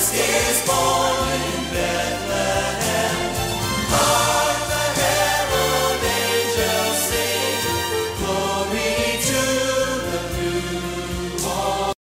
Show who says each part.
Speaker 1: With